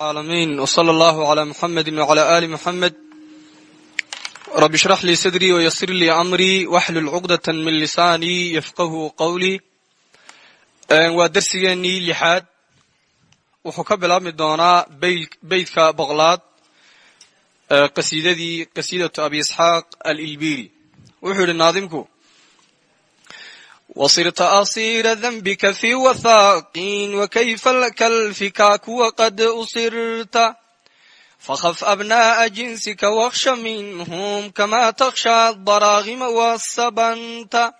العالمين وصلى الله على محمد وعلى آل محمد رب اشرح لي صدري ويسر لي أمري واحلل عقدة من لساني يفقه قولي waa dersigeenii lixaad wuxuu ka bilaabmi doonaa beydka boqlaad qasiidadii qasiidatu abi isxaaq alilbiri wuxuu yidhi naadimku wasirta asiira dembika fii wathaaqiin wakayfa laka lfikaa kuwa qad usirta fakhaf abnaa'a jinsika wakhsha minhum kamaa takhsha adaraagima wasabanta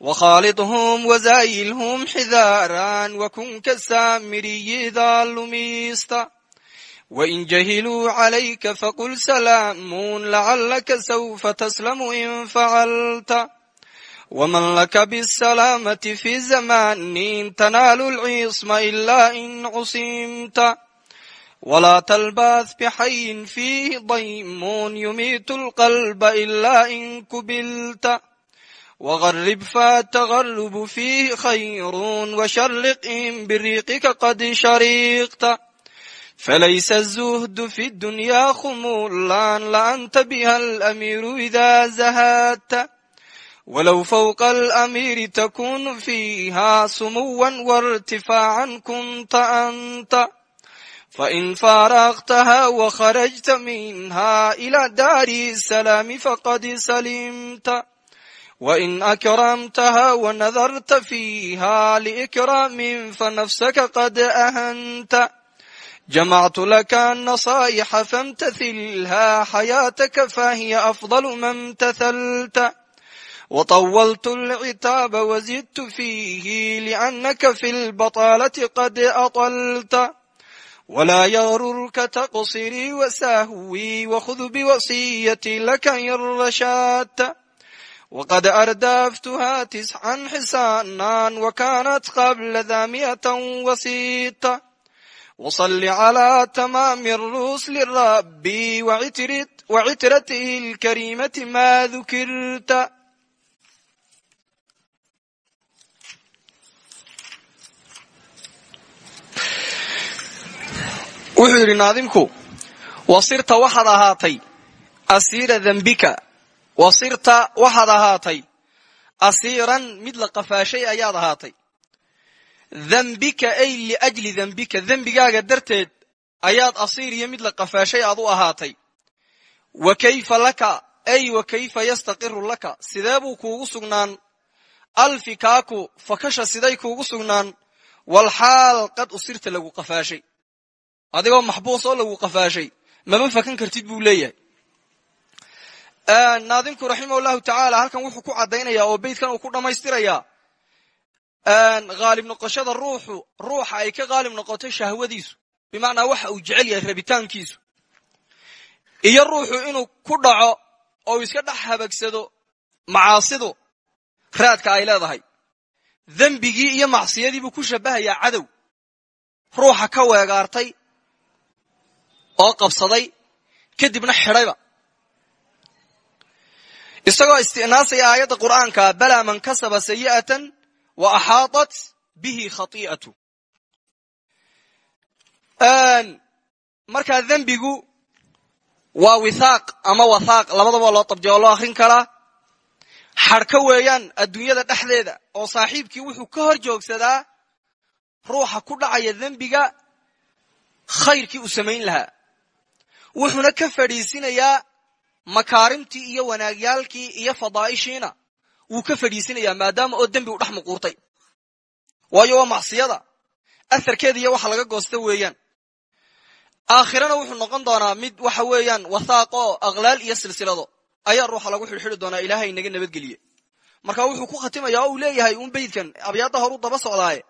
wakhaalidhum wazaayilhum xidaaran wakun kasaamiriyi idaa lumista wain jahiluu calayka faqul salaamun lacalaka sawfa taslamu in facalta wman laka bsalaamati fi zamani tanaalu lcisma ila in cusimta wlaa talbaas bixayin fiihi daymuun yumiitu lqalba ila in kubilta wgarib fatagarubu fiihi khayruun washariq in biriiqika qad shariiqta falaysa azuhdu fi dunyaa khumuulan laanta biha alamiiru ida zahaadta ولو فوق الأمير تكون فيها سموا وارتفاعا كنت أنت فإن فارقتها وخرجت منها إلى دار السلام فقد سلمت وإن أكرمتها ونذرت فيها لإكرام فنفسك قد أهنت جمعت لك النصائح فامتثلها حياتك فهي أفضل ما امتثلت وطولت العتاب وزدت فيه لأنك في البطالة قد أطلت ولا يغررك تقصري وسهوي وخذ بوصيتي لك إن رشدت وقد أردفتها تسعا حسانا وكانت قبل ذا مئة وسيطة وصل على تمام الرسل الرب وعترته الكريمة ما ذكرت wuxuu yidhi naadimku wasirta waxaad ahaatay asiira dembika wasirta waxaad ahaatay asiiran mid la qafaashay ayaad ahaatay. Dembika ay liajli dembika dembigaaga darteed ayaad asiir iyo mid la qafaashay aad u ahaatay. Wa kayfa laka ay wa kayfa yastaqiru laka. Sidee buu kuugu sugnaan? Alfikaaku fakasha siday kuugu sugnaan? Walxaal qad usirta lagu qafaashay adigoo maxbuus oo lagu qafaashay. Maba fakan kartid buu leeyahay. Naadimku raximah llahu tacaala halkan wuxuu ku caddaynayaa oo beytkan uu ku dhammaystirayaa haalib noqoshada ruuxu ruuxa ay ka haalib noqoto shahwadiisu. Bimacnaa waxa uu jecel yahay rabitaankiisu. Iyo ruuxu inuu ku dhaco oo iska dhex habagsado macaasidu raadka ay leedahay. Dembigii iyo macsiyadii buu ku shabahayaa cadow. Ruuxa ka weegaartay oo qabsaday kadibna xidhayba. Isagoo istinaasaya aayadda qur'aanka balaa man kasaba sayi'atan wa axaaطat bihi khati'atu. Markaa dembigu waa withaaq ama wathaaq labadaba loo dabdiya oo loo akhrin karaa. Xadhka weeyaan adduunyada dhexdeeda oo saaxiibkii wuxuu ka hor joogsadaa ruuxa ku dhacaya dembiga khayrkii uu samayn lahaa wuxuuna ka fadhiisinayaa makaarimtii iyo wanaagyaalkii iyo fadaa'ishiina. Wuu ka fadhiisinayaa maadaama oo dembi u dhex muquurtay. Waayo waa macsiyada. Aharkeeda iyo waxa laga goosta weeyaan. Aakhirana wuxuu noqon doonaa mid waxa weeyaan wathaaq aqlaal iyo silsilado. Ayaa ruuxa lagu xidhxidhi doonaa ilaahay inaga nabadgeliye. Marka wuxuu ku khatimayaa uu leeyahay un beydkan abyaadda horu daba socdaaye.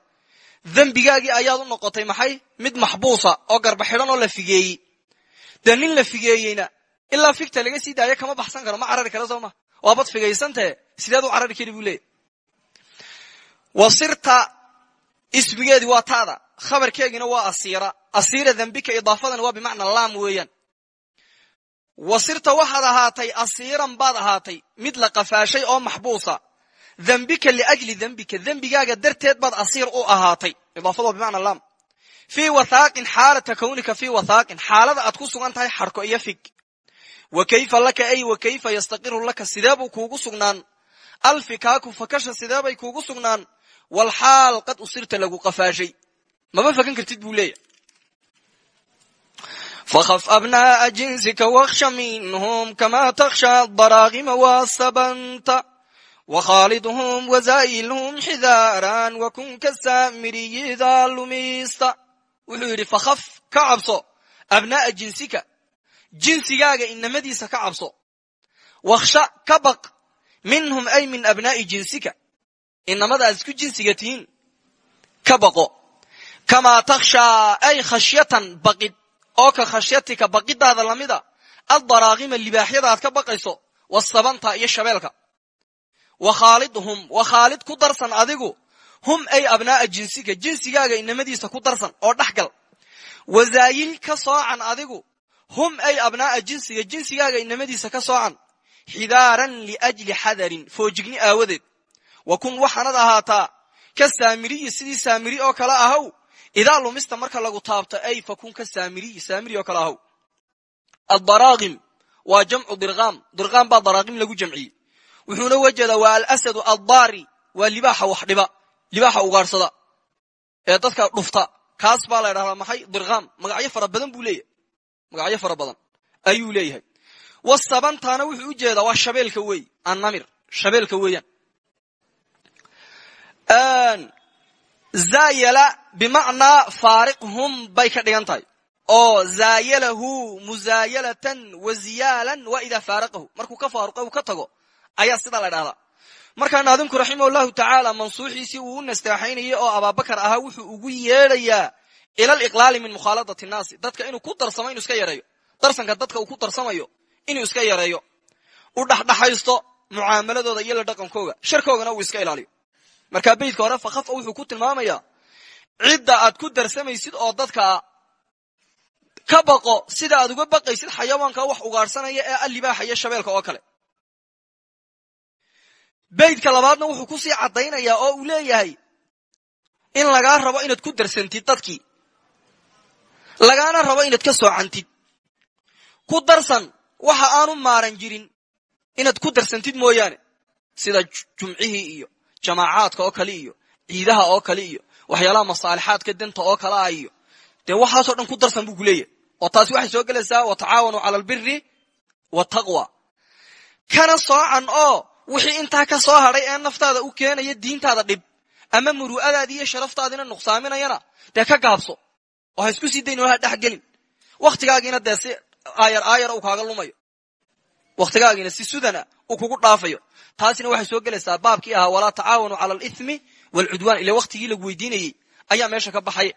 Dembigaagii ayaad u noqotay maxay? Mid maxbuusa oo garba xidhan oo la figeeyey dee la figeeyeyna. Ilaa figta laga sii daayo kama baxsan karo ma carari kara soo ma? Waabad figaysantahe sideed u carari kari buu wasirta ismigeedii waa taada. Khabarkeegina waa asiira. Asiira dembika idaafadan waa bimacna laam weeyaan. Wasirta waxaad ahaatay asiiran baad ahaatay. Mid la qafaashay oo maxbuusa. Dembika liajli dembika dembigaaga darteed baad asiir u ahaatay. Idaafadu waa laam fii wathaaqin xaalata kawnika fii wathaaqin xaalada aad ku sugan tahay xarko iyo fig. Wa kayfa laka ay wa kayfa yastaqiru laka? Sideebuu kuugu sugnaan? Alfikaaku fakasha sideebay kuugu sugnaan? Walxaal qad usirta lagu qafaashay. Maba fakan kartid buu leeya fakhaf abnaa'a jinsika wakhsha minhum kamaa takhsha daraakima waasabanta wakhaalidhum wazaa'ilhum xidaaran wakun kasaamiriyidaa lumiysta wuxuu yidhi fakhaf ka cabso. Abnaa'a jinsika. Jinsigaaga inamadiisa ka cabso. Wakhsha ka baq. Minhum ay min abnaa'i jinsika. Inamada aad jinsiga tihiin. Ka baqo. Kamaa takhshaa ay khashyatan baqid. Oo ka khashyatika baqidaada lamida. Addaraaqima libaaxyada aad ka baqayso. Wasabanta iyo shabeelka. Wakhaalidhum wakhaalid ku darsan adigu hum ay abnaa'a jinsika jinsigaaga inamadiisa ku darsan oo dhex gal wazaayil ka soocan adigu hum ay abnaa'a jinsiga jinsigaaga inamadiisa ka soocan. Xidaaran liajli xadarin foojigni aawadeed. Wa kun waxaanad ahaataa ka saamiriyi sidii saamiri oo kale ahow? Idaa lumista marka lagu taabto ay fa kun ka saamiriyi saamiri oo kale ahow. Addaraaqim waa jamcu dirqaam dirqaam baa daraaqim lagu jamciyey. Wuxuuna uga jeedaa waa alasadu addaari waa libaaxa wax dhiba libaaxa ugaadhsada ee dadka dhufta. Kaas baa la ydhahdaa maxay? Dirqaam. Magacyo fara badan buu leeyahay. Magacyo fara badan ayuu leeyahay. Wasabantaana wuxuu u jeedaa waa shabeelka weey annamir shabeelka weeyaan. Zaayala bimacnaa faariqhum bay ka dhigan tahay. Oo zaayalahu muzaayalatan wa ziyaalan wa idaa faaraqahu. Markuu ka faaruqa uu ka tago ayaa sidaa la dhahdaa markaa naadimku raximah llahu tacaala mansuuxiisii uu u nasteexaynayay oo abaabakar ahaa wuxuu ugu yeedhayaa ila liqlaali min mukhaaladati nnaasi. Dadka inuu ku darsamo inuu iska yareeyo. Darsanka dadka uu ku darsamayo inuu iska yareeyo. U dhexdhexaysto mucaamaladooda iyo la dhaqankooga sharkoogana uu iska ilaaliyo. Markaa beydka hore fakhafa wuxuu ku tilmaamayaa cidda aad ku darsamaysid oo dadka ka baqo sida aad uga baqaysid xayawaanka wax ugaadhsanaya ee allibaaxa iyo shabeelka oo kale beydka labaadna wuxuu ku sii caddaynayaa oo uu leeyahay in lagaa rabo inaad ku darsantid dadkii. Lagaana rabo inaad ka soocantid ku darsan waxa aanu maaran jirin inaad ku darsantid mooyaane. Sida jumcihii iyo jamaacaadka oo kale iyo ciidaha oo kale iyo waxyaalaha masaalixaadka denta oo kale ah iyo dee waxaasoo dhan ku darsan buu ku leeyahay. Oo taasi waxay soo gelaysaa watacaawanuu cala albiri wataqwa kana soocan oo wixii intaa ka soo hadhay ee naftaada u keenaya diintaada dhib ama muru'adaadii iyo sharaftaadina nuqsaaminayana dee ka gaabso. Oo ha isku sii dayn oo ha dhex gelin wakhtigaagiina dee si aayar aayara uu kaaga lumayo. Wakhtigaagiina si sudana uu kugu dhaafayo. Taasina waxay soo gelaysaa baabkii ahaa walaa tacaawanuu cala alithmi waalcudwaan ila wakhtigii lagu weydiinayey ayaa meesha ka baxay.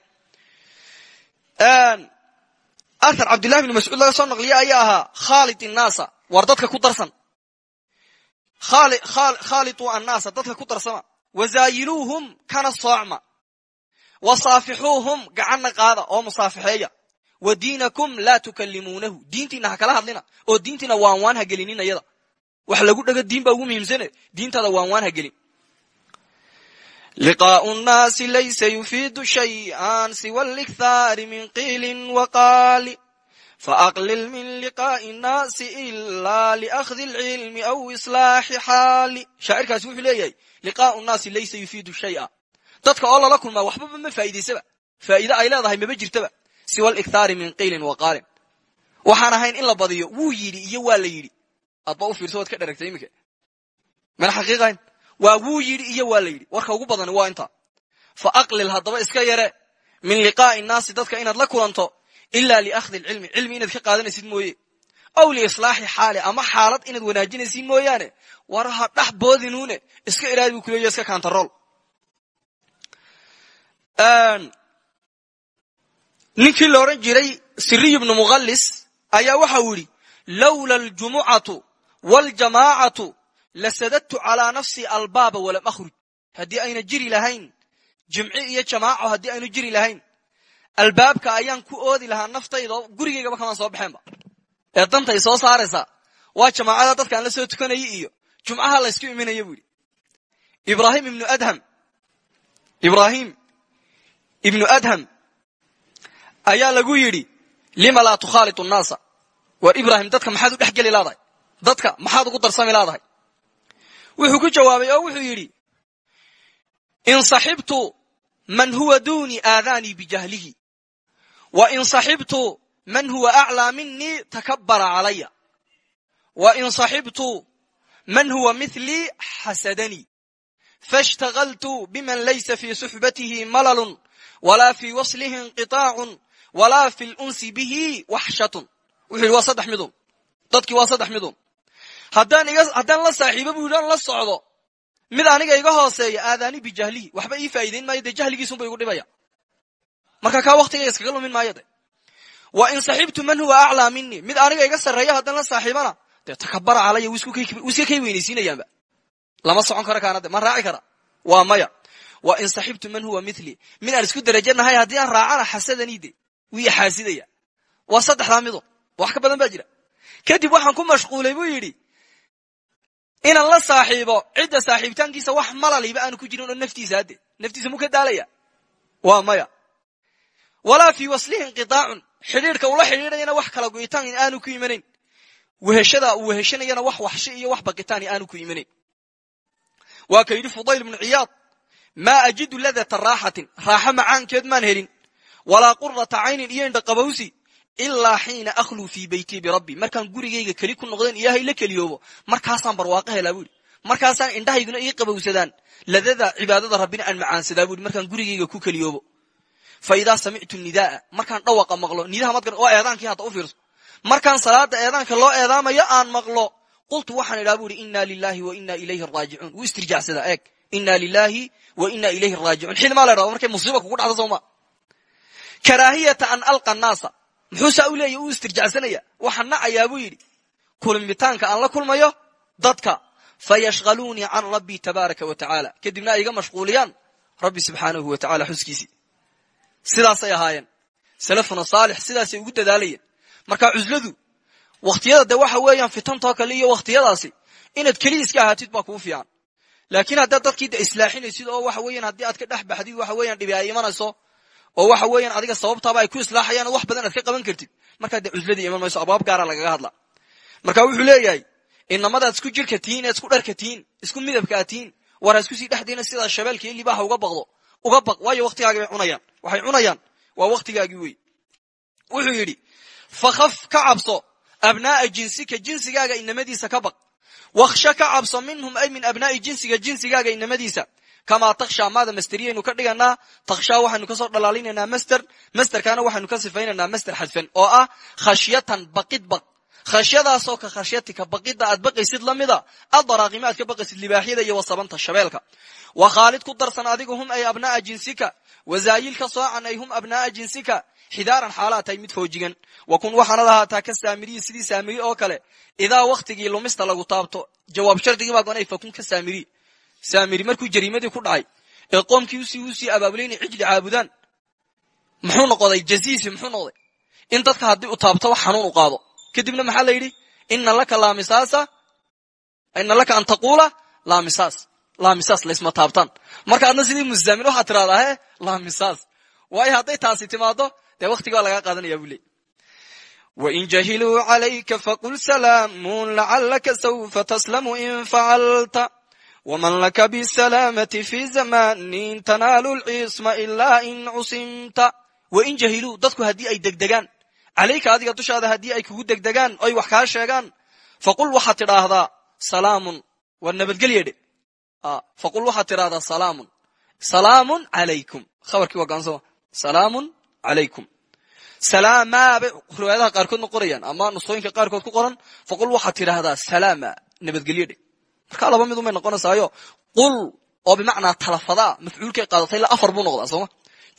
Athar cabdillahi bni mascuud laga soo naqliye ayaa ahaa khaalid innaasa war dadka ku darsan khaalituu annaasa dadka ku darsama. Wazaayiluuhum kana soocma. Wasaafixuuhum gacanna qaada oo musaafixeeya. Wa diinakum laa tukallimuunahu. Diintiina ha kala hadlina oo diintiina waanwaan ha gelinin ayada wax lagu dhego diin baa ugu muhiimsane diintaada waanwaan ha gelin. Liqaau nnaasi laysa yufiidu shay'an siwa likhaari min qiilin waqaali faaqlil min liqaa'i nnaasi ilaa liakhdi alcilmi aw islaaxi xaali shaacirkaasi wuxuu leeyahay liqaau nnaasi laysa yufiidu shay'a dadka oo lala kulmaa waxbaba ma faa'idaysaba faa'iide ay leedahay maba jirtaba siwa alikhaari min qiilin waqaalin waxaan ahayn in la badiyo wuu yidhi iyo waa la yidhi adba u fiirso waad ka dheragtay iminka mana xaqiiqayn waa wuu yidhi iyo waa la yidhi warka ugu badani waa kulanto ilaa liakhdi alcilmi cilmi inaad ka qaadanaysid mooye. Aw liislaaxi xaali ama xaalad inaad wanaajinaysid mooyaane. War ha dhex boodinuune iska ilaali buu kuleeya iska kantarool ninkii la jiray siriy bnu mughallis ayaa waxa uu yidhi lowla aljumucatu waljamaacatu lasadadtu calaa nafsi albaaba walam akhruj haddii ayna jiri lahayn jimci iyo jamaaco haddii aynu jiri lahayn albaabka ayaan ku oodi lahaa naftayda gurigaygaba kamaan soo baxeenba. Ee dantay soo saaraysaa waa jamaacada dadkaan la soo tukanayay iyo jumcaha laysku iminaya buu ibrahim ibnu adham ibrahim ibnu adham ayaa lagu yidhi lima laa tukhaalitu nnaasa? War ibrahim dadka maxaad u dhex geli dadka maxaad ugu darsami laadahay? Wuxuu ku jawaabay oo wuxuu yidhi in saxibtu man huwa duni aadaanii bijahlihi wa in saxibtu man huwa aclaa minii takabara calaya wa in saxibtu man huwa milii xasadanii faاshtagaltu biman laysa fii suxbatihi malalun walaa fii waslihi inqiطaacun walaa fi lunsi bihi waxshatun wuxuu yidhi waa saddex midun dadkii waa saddex midun haddaan la saaxiibo bu yidhi aan la socdo mid aniga iga hooseeya aadaani bijahlihi waxba ii faa'idayn maayo dee jahligiisunba igu dhibaya marka kaa waktigayga iskaga lumin maayo de wa in saxibtu man huwa aclaa minii mid aniga iga sarreeya haddaan la saaxiibana dee takabara calaya wuu iska kay weynaysiinayaanba lama socon karo kaana de ma raaci kara. Waa maya. Wa in saxibtu man huwa mili mid aan isku derajo nahay haddii aan raacana xasadanii de. Wuu i xaasidaya. Waa saddexdaa mido wax ka badan baa jira. Kadib waxaan ku mashquulay buu yidhi inaan la saaxiibo cidda saaxiibitaankiisa wax malaliba aanu ku jirin oo naftiisa hadde naftiisa muu ka daalaya? Waa maya walaa fii waslihi inqiaacun xidhiidhka ula xidhiidhayana wax kala go'itaan aanu ku imanayn weheshada uu weheshanayana wax waxshi iyo wax baqitaani aanu ku imanayn waa ka yidhi fudayl bnu ciyaad. Maa ajidu ladata raaxatin raaxo macaankeed maan helin. Walaa qurata caynin iyo indha qabowsi. Ilaa xiina akhluu fii beytii birabbi markaan gurigayga keli ku noqdeen ilaahay la keliyoobo. Markaasaan barwaaqo helaa bu yidhi markaasaan indhahayguna ii qabowsadaan. Ladada cibaadada rabbina aan macaansadaa bu yidhi markaan gurigayga ku keliyoobo fa idaa samictu nidaaa markaan dhawaqa maqlo nidaha mad waa eedaankii hadda u fiirso. Markaan salaada eedaanka loo eedaamayo aan maqlo. Qultu waxaan idhaha bu yidhi inna lilahi wa inna ilayhi raajicuun. Wuu istirjacsadaa eeg inna lilahi wa inna ilayhi raajicuun. Xilmaa la ydhahdo markay musiiba kugu dhacdo sooma karaahiyata an alqa naasa muxuu saa u leeyahy uu istirjacsanaya waxaan nacayaa buu yidhi kulmitaanka aan la kulmayo dadka fayashhaluunii can rabbii tabaaraka wa tacaala. Kadibna ay iga mashquuliyaan rabbi subxaanahu wa tacala xuskiisii sidaasay ahaayeen. Salafuna saalix sidaasay ugu dadaalayeen. Marka cusladu wakhtiyada de waxa weeyaan fitantoo kale iyo wakhtiyadaasi inaad keliya iska ahaatid baa kuu fiican. Laakiin haddaad dadkii de islaaxinaysid oo waxa weeyaan haddii aad ka dhex baxdid waxa weeyaan dhibi ay imanayso oo waxa weeyaan adiga sababtaaba ay ku islaaxayaan wax badan aad ka qaban kartid. Markaa dee cusladii iman mayso abwaab gaara lagaga hadla. Marka wuxuu leeyahay inamadaad isku jirka tihiin ead isku dharka tihiin isku midabka aad tihiin war ha isku sii dhexdiina sidaa shabeelka iyo uga baqdo uga baq waayo waktigaagi bay cunayaan. Waxay cunayaan. Waa waktigaagii wey wuxuu yidhi fakhaf ka cabso abnaa'a jinsika jinsigaaga inamadiisa ka baq. Wakhsha ka cabso minhum ay min abnaa'i jinsiga jinsigaaga inamadiisa kamaa takhshaa maada masteriyaynu ka dhiganaa takhshaa waxaynu ka soo dhalaalinaynaa master masterkaana waxaynu ka sifaynaynaa master xadfan oo ah khashyatan baqid baq khashyadaasoo ka khashyatika baqidda aad baqaysid lamida adaraaqima aad ka baqaysid libaaxyada iyo wasabanta shabeelka. Wa khaalid ku darsan adigu hum ay abnaa'a jinsika wazaayil soocan ay hum jinsika xidaaran xaalaa mid foojigan wa kun waxaanad ahaataa ka saamiriyi sidii saamiri oo kale idaa wakhtigii lumista lagu taabto jawaab shardigii baa goonay fakun ka saamiri saamiri markuu jariimadii ku dhacay ee qoomkii u sii u sii abaabulayna cijli caabudaan muxuu noqday jaziisi muxuu noqday. In dadka haddii u taabto wax xanuun u qaado kadibna maxaa la yidhi? Ina laka laamisaasa ina laka an taquula laamisaas laamisaas laysma taabtaan. Marka adna sidii musaamin waxaad tiradaa he laamisaas waayo hadday taasi timaado dee waktiga waa lagaa qaadanaya buu leey wain jahiluu calayka faqul salaamun lacalaka saufa taslamu in facalta wman laka bsalaamati fi zamanin tanaalu lcisma ilaa in cusimta. Wain jahiluu dadku haddii ay degdegaan calayka adiga dushaada haddii ay kugu degdegaan oy wax kaa sheegaan faqul waxaad tidhaahdaa salaamun waa nabadgelye dhe faqul waxaad tidhahdaa salaamun salaamun calaykum khabarkii waa gansama salaamun calaykum salaamaa bay riwaayadaha qaarkoodna qorayaan ama nusooyinka qaarkood ku qoran faqul waxaad tidhaahdaa salaama nabadgelye dhe markaa laba mid umay noqonaysaayo qul oo bimacnaa talafadaa mafcuulkay qaadatay ilaa afar buu noqdaa sooma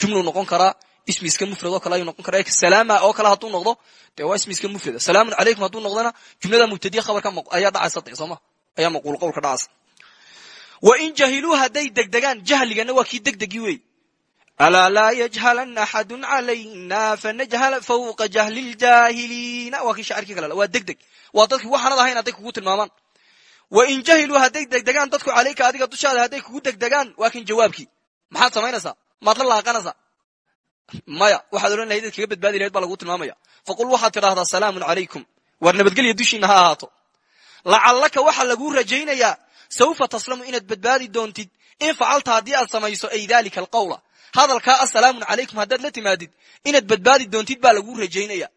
jumluu noqon karaa ismi iska mufrad oo kale ayuu noqon karaa. Salaama oo kale hadduu noqdo dee waa ismi iska mufrada salaamun calaykum hadduu noqdona jumlada mubtadiya khabarka ayaa dhacaysa de sooma ayaa maquul qowlka dhacaysa. Wa in jahiluu hadday degdegaan jahligana waa kii degdegii wey alaa laa yajhalanna axadun calayna fanajhala fawqa jahli ljaahiliina waa kii shaacirkii kale waa degdeg. Waa dadkii waxaanad ahayn hadday kugu tilmaamaan. Wain jahiluu hadday degdegaan dadku calayka adiga dushaada hadday kugu degdegaan waa kan jawaabkii. Maxaad samaynaysaa maad la laaqanaysaa maya waxaad odhan lahayd kaga badbaadi lahayd baa lagu tilmaamaya. Faqul waxaad tidhaahdaa salaamun calaykum waar nabadgelya dushiina ha ahaato. Lacallaka waxaa laguu rajaynayaa sawfa taslamu inaad badbaadi doontid in facalta haddii aad samayso ay dalika alqawla. Hadalkaa assalaamun calaykum haddaad la timaadid inaad badbaadi doontid baa laguu rajaynaya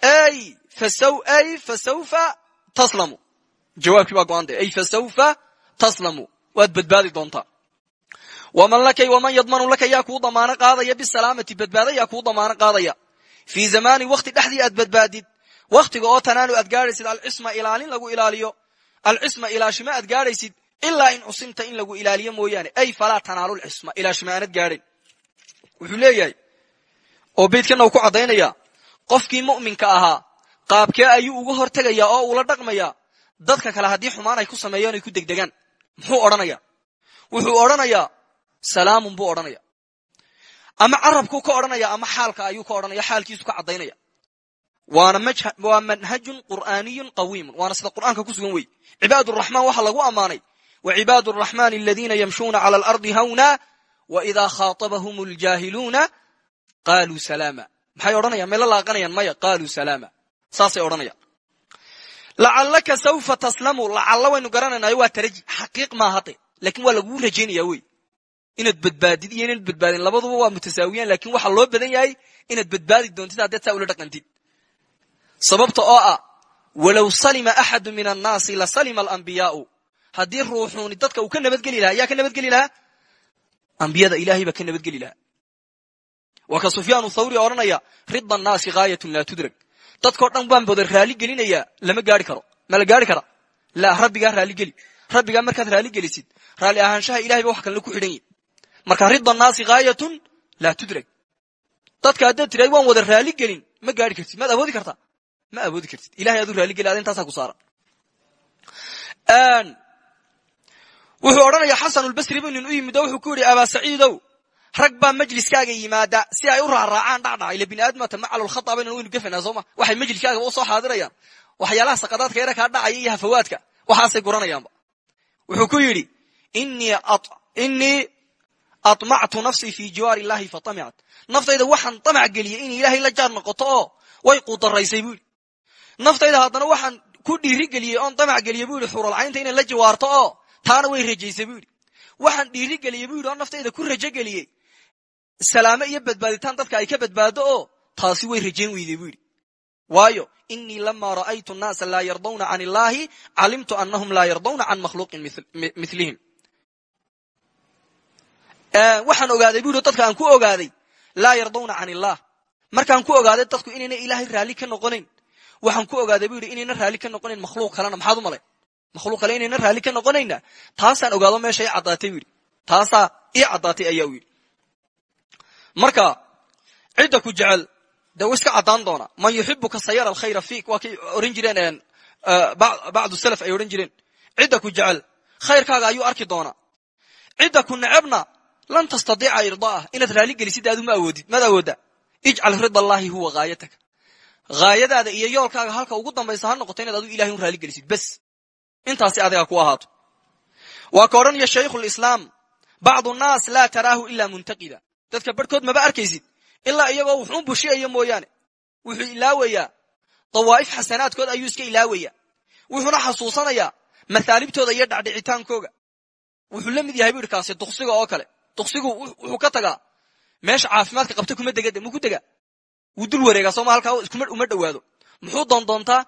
ay fasawfa taslamu. Jawaabkii baa go-anta ay fasawfa taslamu. Waad badbaadi doontaa waman lakay waman yadmanu laka yaa kuu damaano qaadaya bisalaamati badbaada yaa kuu damaano qaadaya fii zamani wakti dhexdii aad badbaadid waktiga oo tanaalu aad gaadhaysid alcisma ilaalin lagu ilaaliyo alcisma ilaashima aad gaadhaysid ilaa in cusimta in lagu ilaaliyo mooyaane ay falaa tanaalu lcisma ilaashima aanad gaadhayn wuxuu leeyahay oo beydkana uu ku caddaynaya qofkii mu'minka ahaa qaabkee ayuu uga hortegaya oo uula dhaqmaya dadka kale haddii xumaan ay ku sameeyaan ay ku degdegaan muxuu odhanaya wuxuu odhanayaa salaamun buu odhanaya. Ama carabkuu ka odhanaya ama xaalka ayuu ka odhanaya xaalkiisu ka caddaynaya. Waa manhajun qur'aaniyun qawiimun. Waana sida qur'aanka ku sugan wey cibaad waxaa lagu ammaanay. Wa cibaad araxmaani aladiina yamshuuna cala alardi hawna wa idaa khaatabahum ljaahiluuna qaaluu salaama. Maxay odhanayaan? May la laaqanayaan? Maya qaaluu salaama. Saasay odhanayaan. Lacallaka sawfa taslamu lacalla waynu garanaynayo waa taraji xaqiiq maahade laakiin waa laguu rajaynaya wey inaad badbaadid iyo inaad badbaadin labaduba waa mutasaawiyaan laakiin waxaa loo badan yahay inaad badbaadi doontid haddeed saa ula dhaqantid. Sababta oo ah walow salima axadu min annaasi la salima alambiyaau haddii ruuxuuni dadka uu ka nabadgeli lahaa yaa ka nabadgeli lahaa? Ambiyada ilahay baa ka nabadgeli lahaa. Waa ka sufyaanu thawri odhanaya rida annaasi gaayatun laa tudrag dadkao dhan baan bada raali gelinayaa lama gaari karo ma la gaari kara. La rabbigaa raaligeli rabbigaa markaad raali gelisid raali ahaanshaha ilahay ba wax kalena ku xidhan yahy marka rida annaasi gaayatun laa tudrag dadka haddaad tiraad waan wada raali gelin. Ma gaari kartid maad awoodi kartaa ma awoodi kartid. Ilahay aduu raaligeli ada intaasaa ku saaran wuxuu odhanaya xasanulbasri bu nin u yimid oo wuxuu ku yidhi abaa saciidow rag baa majliskaaga yimaada. Si ay u raacraacaan dhacdhaca ila bini aadmata macalulkhata baynan waynu gefanaa sooma waxay majliskaaga u soo xaadirayaan. Waxyaalaha saqadaadka yara kaa dhacaya iyo hafawaadka waxaasay guranayaanba wuxuu ku yidhi inii aطmactu nafsii fi jiwaari illahi fatamicat naftayda waxaan damac geliyey in ilaahay la jaar noqoto oo way qudaraysay bu yidhi naftayda haddana waxaan ku dhiiri geliyey oon damac geliyey bu yidhi xuralcaynta inay la jawaarto oo taana way rajaysay bu yidhi waxaan dhiiri geliyey bu yidhi oo naftayda ku rajo geliyey salaame iyo badbaaditaan dadka ay ka badbaado oo taasi way rajayn weyday bu yidhi waayo inii lama ra'aytu nnaasa laa yardawna can illahi calimtu anahum laa yardawna can makhluuqin milihim waxaan ogaaday bu yidhi dadka aan ku ogaaday laa yardawna can illah markaan ku ogaaday dadku inayna ilaahay raalli ka noqonayn. Waxaan ku ogaaday bu yidhi inayna raalli ka noqonayn makhluuq kalena maxaad u malay? Makhluuq kale inayna raalli ka noqonayna? Taasaan ogaado meesha i caddaatay bu yidhi taasaa ii caddaatay ayaa u yidhi. Marka cidda ku jecel dee wa iska caddaan doona man yuxibuka sayara alkhayra fiik waa kay ohan jireen bacdu salaf ay odhan jireen. Cidda ku jecel khayrkaaga ayuu arki doonaa. Cidda ku necebna lan tastadiica irdaa'ah inaad raalli gelisid aadu ma awoodid maad awoodda ijcal rida allahi huwa haayataka haayadaada iyo yoolkaaga halka ugu dambaysa ha noqoto inaad adu ilahay un raalli gelisid bes intaasi adiga ku ahaato waa ka odhanaya shaykhulislaam bacdu nnaas laa taraahu ilaa muntaqida dadka barhkood maba arkaysid ilaa iyagoo wuxuun bushiyaya mooyaane wuxuu ilaawayaa dawaa'if xasanaadkood ayuu iska ilaawaya wuxuuna xasuusanayaa mathaalibtooda iyo dhacdhicitaankooga wuxuu la mid yahay bu yidhi kaasi duksiga oo kale duksigu wuxuu ka tagaa meesha caafimaadka qabta kuma degade muku dega. Wuu dul wareegaa sooma halkaa uma dhowaado. Muxuu doondoontaa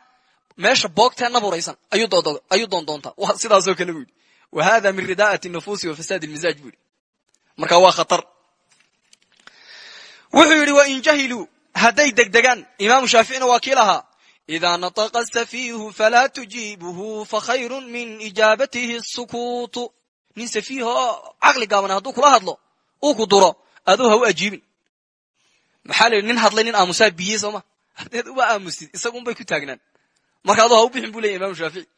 meesha boogtee naburaysan ayuu doondoontaa sidaasoo kale bu yidhi. Wa hada min ridaa'ati nufuusi wa fasaadi lmizaaj bu yidhi. Marka waa khatar. Wuxuu yidhi wain jahiluu hadday degdegaan imaamu shaaficina waa kii lahaa idaa nataqa safiihu falaa tujiibuhu fakhayru min ijaabatihi sukuutu nin safiiha oo caqli gaabana hadduu kula hadlo uu ku duro aduu ha u ajiibin. Maxaa la yidhi nin hadlay nin aamusaa biyey sooma haddeed uba aamusid isagunbay ku taagnaan. Marka aduu ha u bixin bu leya imaamu shaafici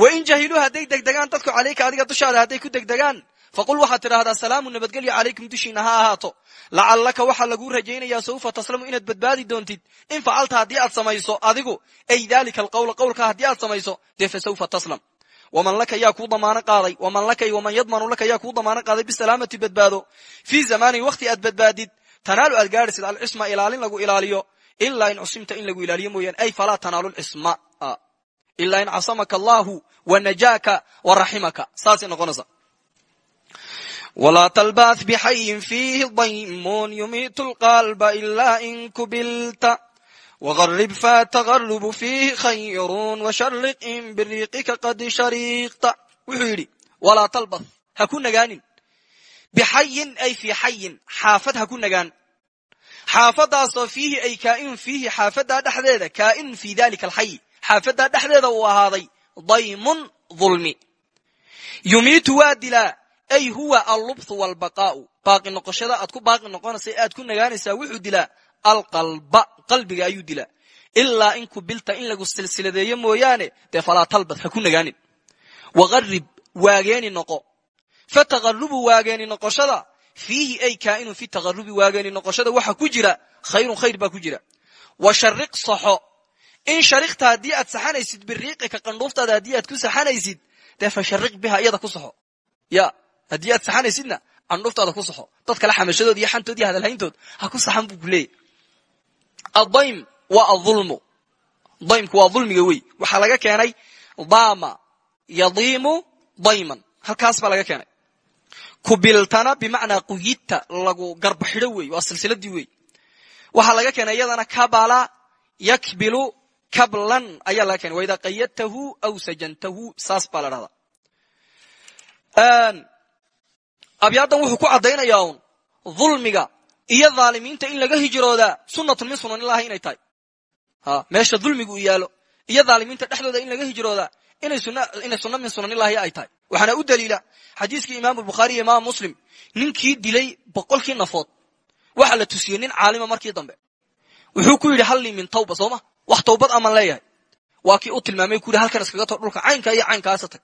wain jahiluu hadday degdegaan dadku calayka adiga dushaada hadday ku degdegaan faqul waxaad tidhaahdaa salaamu nabadgelyo calaykum dushiina ha ahaato. Lacallaka waxaa laguu rajaynayaa sawfa taslamu inaad badbaadi doontid. In facalta haddii aad samayso adigu ay dalika alqawla qawlka haddii aad samayso dee fa sawfa taslam waman laka yaa kuu damaano qaaday waman laka waman yadmanu laka yaa kuu damaano qaaday bisalaamati badbaado fii zamaanin wakti aad badbaadid tanaalu aad gaadhaysid alcisma ilaalin lagu ilaaliyo ilaa in cusimta in lagu ilaaliyo mooyaane ay falaa tanaalu lcisma ilaa in casamaka allahu wa najaaka wa raximaka saasay noqonaysa walaa talbath bixayin fiihi daymun yumiitu lqalba ilaa in kubilta wgarib fatagarubu fiihi khayrun washariq in biriiqika qad shariqta wuxuu yidhi walaa talbath ha ku nagaanin bixayin ay fii xayin xaafad ha ku nagaan xaafadaasoo fiihi ay kaainun fiihi xaafadaa dhexdeeda kaainun fii dalika alxayi xaafadaa dhexdeeda uu ahaaday daymun dulmi yumiitu waa dilaa ay huwa allubthu walbaqaa'u baaqi noqoshada aad ku baaqi noqonaysa aad ku nagaanaysaa wuxuu dilaa alqalba qalbiga ayuu dilaa ilaa in kubilta in lagu silsiladeeyo mooyaane dee falaa talbad ha ku nagaanin. Waqarib waageeni noqo. Fataqarubu waageeni noqoshada fiihi ay kaainun fi taqarubi waageeni noqoshada waxa ku jira khayrun khayr baa ku jira. Wa saxo. In shariqta haddii aad saxanaysid biriiqika qandhuuftaada haddii aad ku saxanaysid dee fa shariq biha iyada ku saxo. Ya haddii aad saxanaysidna qandhuuftaada ku saxo. Dad kale xamashadood iyo xantood iyo hadalhayntood ha ku saxan buu ku leeyay adaym waa aulmu daymku waa dulmiga wey waxaa laga keenay dama yadiimu dayman halkaas baa laga keenay. Kubiltana bimacnaa quyidta lagu garba xidho wey waa silsiladii wey waxaa laga keenay iyadana kabala yakbilu kablan ayaa laga keenay. Waidaa qayadtahu aw sajantahu. Saas baa la dhahdaa abyaadan wuxuu ku caddaynayaa un dulmiga iyo dhaalimiinta in laga hijroodaa sunnatun min sunan ilahi inay tahay. Meesha dulmigu u iyo dhaalimiinta dhexdooda in laga hijroodaa inay sunna min sunan ilahi ay tahay. Waxaana u daliila xadiiskii imaamu bukhaari iyo imaam muslim ninkii dilay boqolkii nafood. Waxaa la tusiyey nin caalima markii dambe. Wuxuu ku yidhi hallii min tawba sooma wax tawbad aman leeyahay. Waa u tilmaamay ku yidhi halkan iskaga too dhulka caynka iyo caynkaasa tag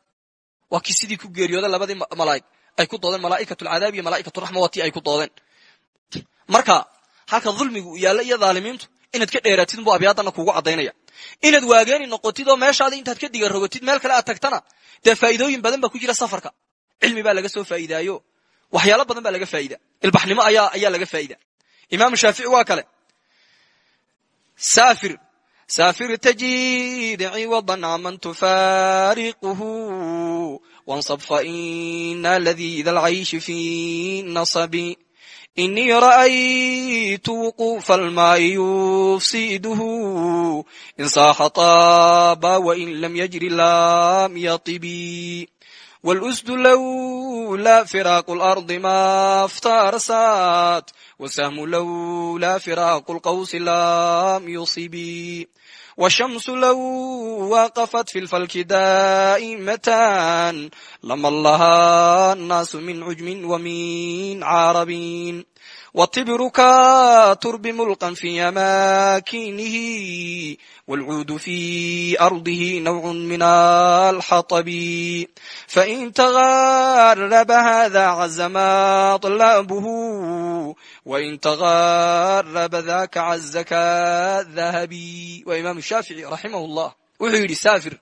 sidii ku geeriyooda labadii malaa'ig ay ku doodeen malaa'ikatu alcadaab iyo malaa'ikatu raxma waa ay ku doodeen marka halka dulmigu yaalla iyo dhaalimiintu inaad ka dheeraatid buu abyaadanna kuugu caddaynaya. Inaad waageeni noqotid oo meeshaadii intaad ka diga rogotid meel kale aad tagtana dee faa'iidooyin badan baa ku jira safarka. Cilmi baa laga soo faa'iidaayo waxyaalo badan baa laga faa'ida ilbaxnimo ayaa laga faa'ida imaamu shaafici waa kale. Saafir. Saafir tajid ciwadan caman tufaariquhu. Wansab faina ladida alcayshi fi nasabi إني رأيت وقوف الماء يفسده إن صاح طاب وإن لم يجر لم يطبي والأسد لولا فراق الأرض ما افترست والسهم لولا فراق القوس لم يصبي وshams low waqafat fi lfalki daa'imatan lama lahaa naasu min cujmin wmin caarabin عرب والطبر كترب ملقا في أماكنه والعود في أرضه نوع من الحطب فإن تغرب هذا عز مطلبه وإن تغرب ذاك عز كالذهب وإمام الشافعي رحمه الله wuxuu yidhi saafir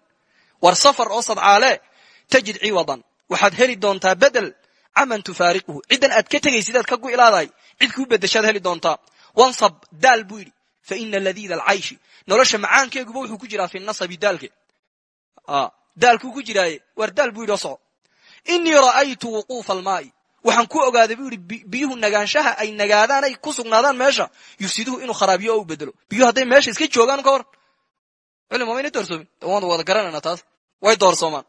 war safar oo sadcaale tajid ciwadan waxaad heli doontaa bedel caman tufaariquhu ciddan aad ka tegaysid aad ka gu'ilaaday cid kuu bedeshaad heli doontaa wansab daal buu yidhi fa ina ladiida alcayshi nolosha macaankeeguba wuxuu ku jiraa fi nasabi daalke daalkuu ku jiraaye war daal buu yidhi oo soco inii ra'aytu wuquufa almaa'i waxaan ku ogaaday buu yidhi biyuhu nagaanshaha ay nagaadaan ay ku sugnaadaan meesha yufsiduhu inuu kharaabiyo oo u bedelo biyuhu hadday meesha iska joogaan ka hor culima mayna doorsoomin waan wada garanayna taas way doorsoomaan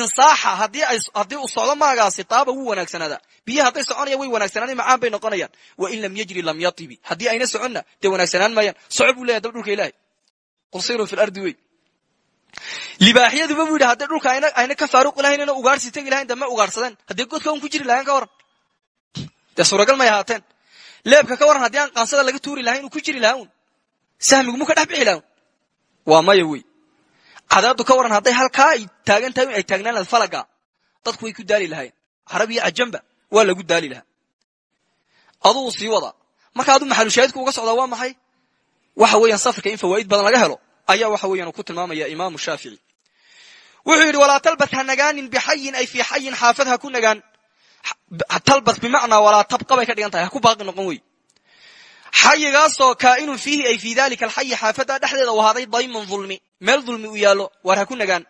insaaxa haddii uu socdo maagaasi taaba wuu wanaagsanaadaa biyaha hadday soconayaan way wanaagsanaan macaan bay noqonayaan. Wa in lam yajri lam yatibi. Haddii ayna soconna dee wanaagsanaan maayaan. Soco buu leyahy dal dhulka ilahay qul siiruu fi lardi wey libaaxyaduba buu yidhi hadday dhulka ayna ka faaruqi lahayn ina ugaarsi tegi lahayn dama ugaarsadeen haddii godka un ku jiri lahayn ka waran. Dee suuragal may ahaateen. Leebka ka waran haddii aan qaansada laga tuuri lahayn inuu ku jiri lahaa un sahmigu mu ka dhex bixi laha un waa maya wey cadaadu ka waran hadday halkaa ay taagan tahay in ay taagnaan lahayd falaga dadku way ku daali lahayn carab iyo cajamba waa lagu daali lahaa. Aduu sii wadaa marka aduu maxalushaahidku uga socdaa waa maxay? Waxa weeyaan safarka in fawaa'id badan laga helo ayaa waxa weeyaan uu ku tilmaamaya imaamu shaafici wuxuu yidhi walaa talbat ha nagaanin bixayin ay fii xayin xaafad ha ku nagaan. Talbat bimacnaa walaa tabqa bay ka dhigan tahay ha ku baaqi noqon wey. Xayigaasoo kaainun fiihi ay fii dalika alxayi xaafadda dhexdeeda u ahaaday daymun ulmi meel dulmi u yaallo waar ha ku nagaan.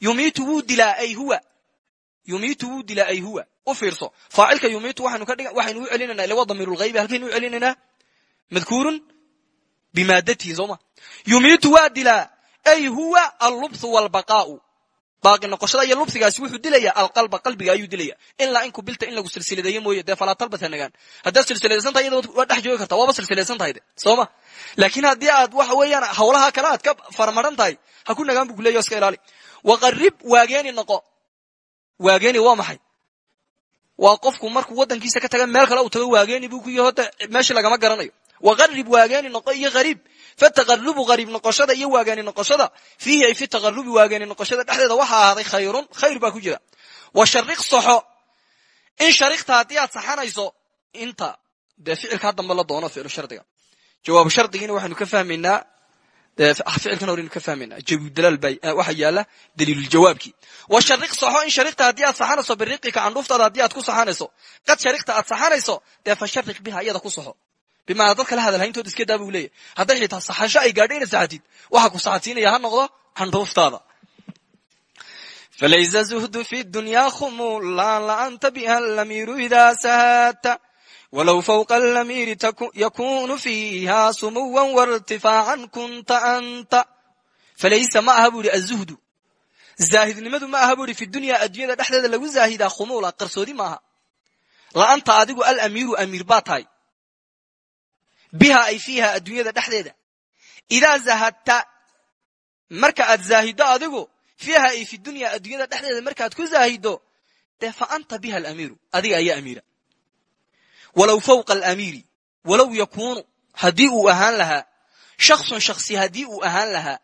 Yumiitu wuu dilaa ay huwa. Yumiitu wuu dilaa ay huwa. U fiirso. Faacilka yumiitu waxaynu u celinayna ilawa damiirulghaybi halkaynu u celinaynaa? Madkuurun bimaadatihi sooma yumiitu waa dilaa ay huwa allubthu walbaqaa'u baaqi noqoshada iyo lubsigaasi wuxuu dilaya alqalba qalbiga ayuu dilaya. Ilaa in kubilta in lagu silsiladeeyo mooye dee falaa talbat ha nagaan. Haddaad silsiladaysan tahay iyada waa dhex joogi karta waaba silsiladaysan tahay de sooma laakiin haddii aad waxa weeyaan hawlaha kale aad ka farmaran tahay ha ku nagaan bu kuleeya iska ilaali. Waqarib waageeni noqo. Waageeni waa maxay? Waa qofku markuu waddankiisa ka taga meel kale uu tago waageeni buu ku yahi hota meeshii lagama garanayo. Waqarib waageeni noqo iyo hariib fataqarubu qariib noqoshada iyo waagaani noqoshada fiihi ay fi taqarubi waagaani noqoshada dhexdeeda waxaa ahaaday khayrun khayr baa ku jira wa shariq soxo in sharikta haddii aad saxanayso inta dee ficilkaa dambe la doono ficlu shardiga jawaabu shardigiina waxaynu ka fahmaynaa ficilkan horeynu ka fahmaynaa jawdalaal baa waxa yaalla daliiluljawaabkii wa shariq soxo in sharikta haddii aad saxanayso biriqika candhuuftaada haddii aad ku saxanayso qad sharikta aad saxanayso dee fa shariq biha iyada ku soxo bimaana dadka la hadalhayntood iska daa buu leeyahy hadday xitaa saxasho ay gaadho inaad saxatid waxa ku saxadsiinaya ha noqdo candhuuftaada falaysa zuhdu fi dunyaa khumulan laanta biha lamiiru idaa sahata walow fawqa alamiiri yakunu fiiha sumuwan wartifaacan kunta anta falaysa ma aha bu ihi azuhdu zaahidnimadu ma aha bu ihi fi dunyaa addunyada dhexdeeda lagu zaahidaa khumula qarsoodi maaha la'anta adigu alamiiru amiir baa tahay biha ay fiiha adduunyada dhexdeeda. Idaa zahadta marka aad zaahido adigu fiiha ay fi dunya adduunyada dhexdeeda markaad ku zaahido dee fa anta biha alamiiru adiga ayaa amiira. Walow fawqa alamiiri walow yakuunu haddii uu ahaan lahaa shaksun shaksi haddii uu ahaan lahaa